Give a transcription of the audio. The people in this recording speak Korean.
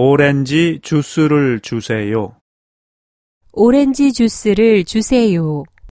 오렌지 주스를 주세요. 오렌지 주스를 주세요.